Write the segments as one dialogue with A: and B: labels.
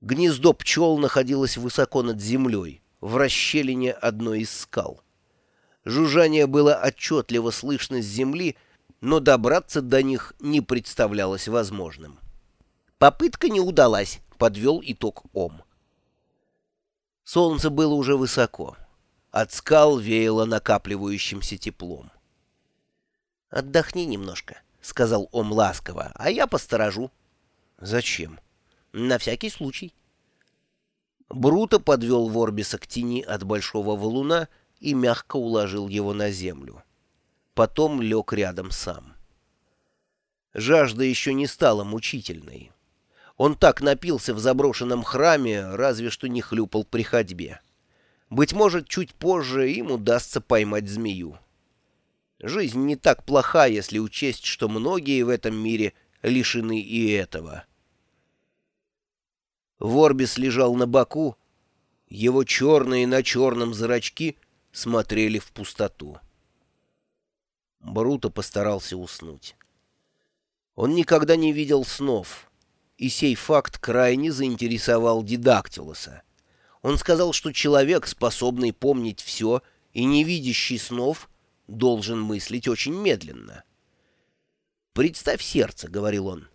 A: Гнездо пчел находилось высоко над землей, в расщелине одной из скал. Жужжание было отчетливо слышно с земли, но добраться до них не представлялось возможным. «Попытка не удалась», — подвел итог Ом. Солнце было уже высоко. От скал веяло накапливающимся теплом. «Отдохни немножко», — сказал Ом ласково, — «а я посторожу». «Зачем?» На всякий случай. Бруто подвел Ворбиса к тени от большого валуна и мягко уложил его на землю. Потом лег рядом сам. Жажда еще не стала мучительной. Он так напился в заброшенном храме, разве что не хлюпал при ходьбе. Быть может, чуть позже им удастся поймать змею. Жизнь не так плоха, если учесть, что многие в этом мире лишены и этого. Ворбис лежал на боку, его черные на черном зрачки смотрели в пустоту. Бруто постарался уснуть. Он никогда не видел снов, и сей факт крайне заинтересовал Дидактилоса. Он сказал, что человек, способный помнить все и не видящий снов, должен мыслить очень медленно. «Представь сердце», — говорил он.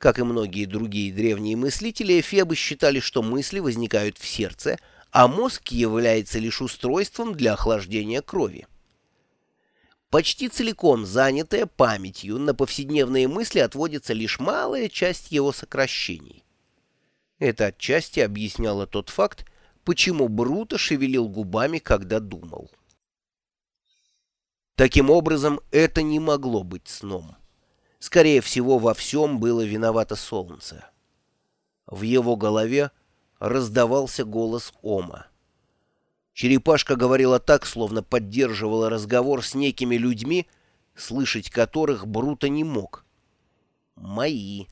A: Как и многие другие древние мыслители, эфебы считали, что мысли возникают в сердце, а мозг является лишь устройством для охлаждения крови. Почти целиком занятая памятью, на повседневные мысли отводится лишь малая часть его сокращений. Это отчасти объясняло тот факт, почему Бруто шевелил губами, когда думал. Таким образом, это не могло быть сном. Скорее всего, во всем было виновато солнце. В его голове раздавался голос Ома. Черепашка говорила так, словно поддерживала разговор с некими людьми, слышать которых Бруто не мог. «Мои!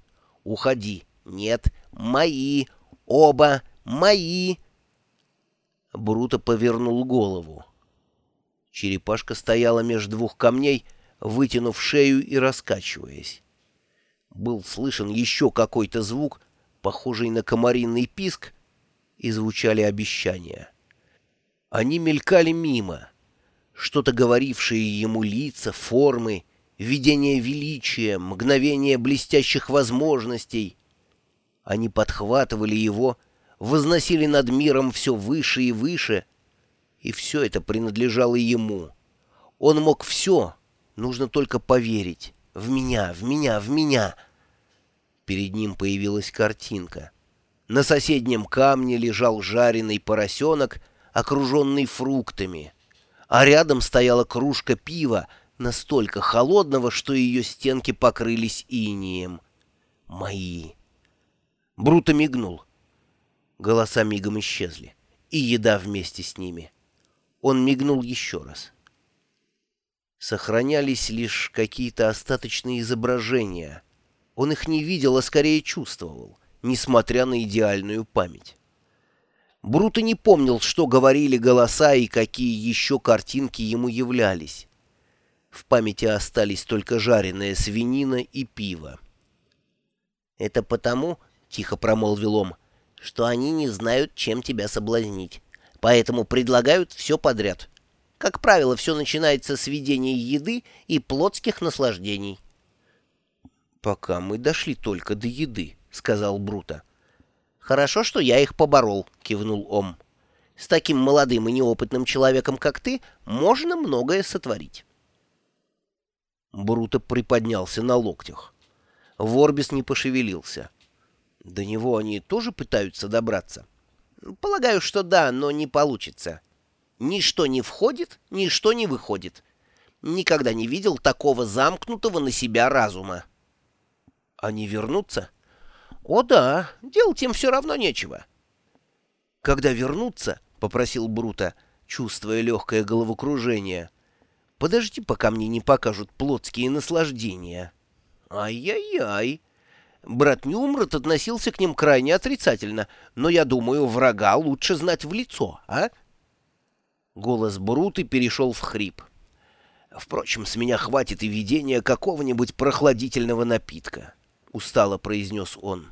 A: Уходи! Нет! Мои! Оба! Мои!» Бруто повернул голову. Черепашка стояла между двух камней — вытянув шею и раскачиваясь. Был слышен еще какой-то звук, похожий на комариный писк, и звучали обещания. Они мелькали мимо, что-то говорившие ему лица, формы, видение величия, мгновение блестящих возможностей. Они подхватывали его, возносили над миром все выше и выше, и все это принадлежало ему. Он мог все, Нужно только поверить. В меня, в меня, в меня. Перед ним появилась картинка. На соседнем камне лежал жареный поросенок, окруженный фруктами. А рядом стояла кружка пива, настолько холодного, что ее стенки покрылись инием. Мои. Бруто мигнул. Голоса мигом исчезли. И еда вместе с ними. Он мигнул еще раз. — Сохранялись лишь какие-то остаточные изображения. Он их не видел, а скорее чувствовал, несмотря на идеальную память. Бруто не помнил, что говорили голоса и какие еще картинки ему являлись. В памяти остались только жареная свинина и пиво. «Это потому, — тихо промолвил он, — что они не знают, чем тебя соблазнить, поэтому предлагают все подряд». Как правило, все начинается с ведения еды и плотских наслаждений. «Пока мы дошли только до еды», — сказал Бруто. «Хорошо, что я их поборол», — кивнул Ом. «С таким молодым и неопытным человеком, как ты, можно многое сотворить». Бруто приподнялся на локтях. Ворбис не пошевелился. До него они тоже пытаются добраться? «Полагаю, что да, но не получится». Ничто не входит, ничто не выходит. Никогда не видел такого замкнутого на себя разума. Они вернутся? О да, делать им все равно нечего. Когда вернутся, — попросил Брута, чувствуя легкое головокружение, — подожди, пока мне не покажут плотские наслаждения. Ай-яй-яй. Брат Нюмрот относился к ним крайне отрицательно, но, я думаю, врага лучше знать в лицо, а? — Голос Бруты перешел в хрип. «Впрочем, с меня хватит и видения какого-нибудь прохладительного напитка», — устало произнес он.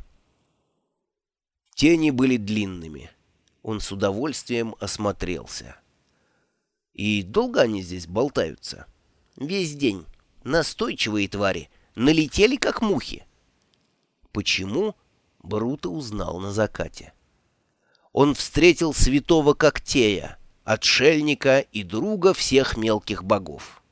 A: Тени были длинными. Он с удовольствием осмотрелся. И долго они здесь болтаются? Весь день. Настойчивые твари. Налетели, как мухи. Почему? Бруто узнал на закате. Он встретил святого Коктея, отшельника и друга всех мелких богов.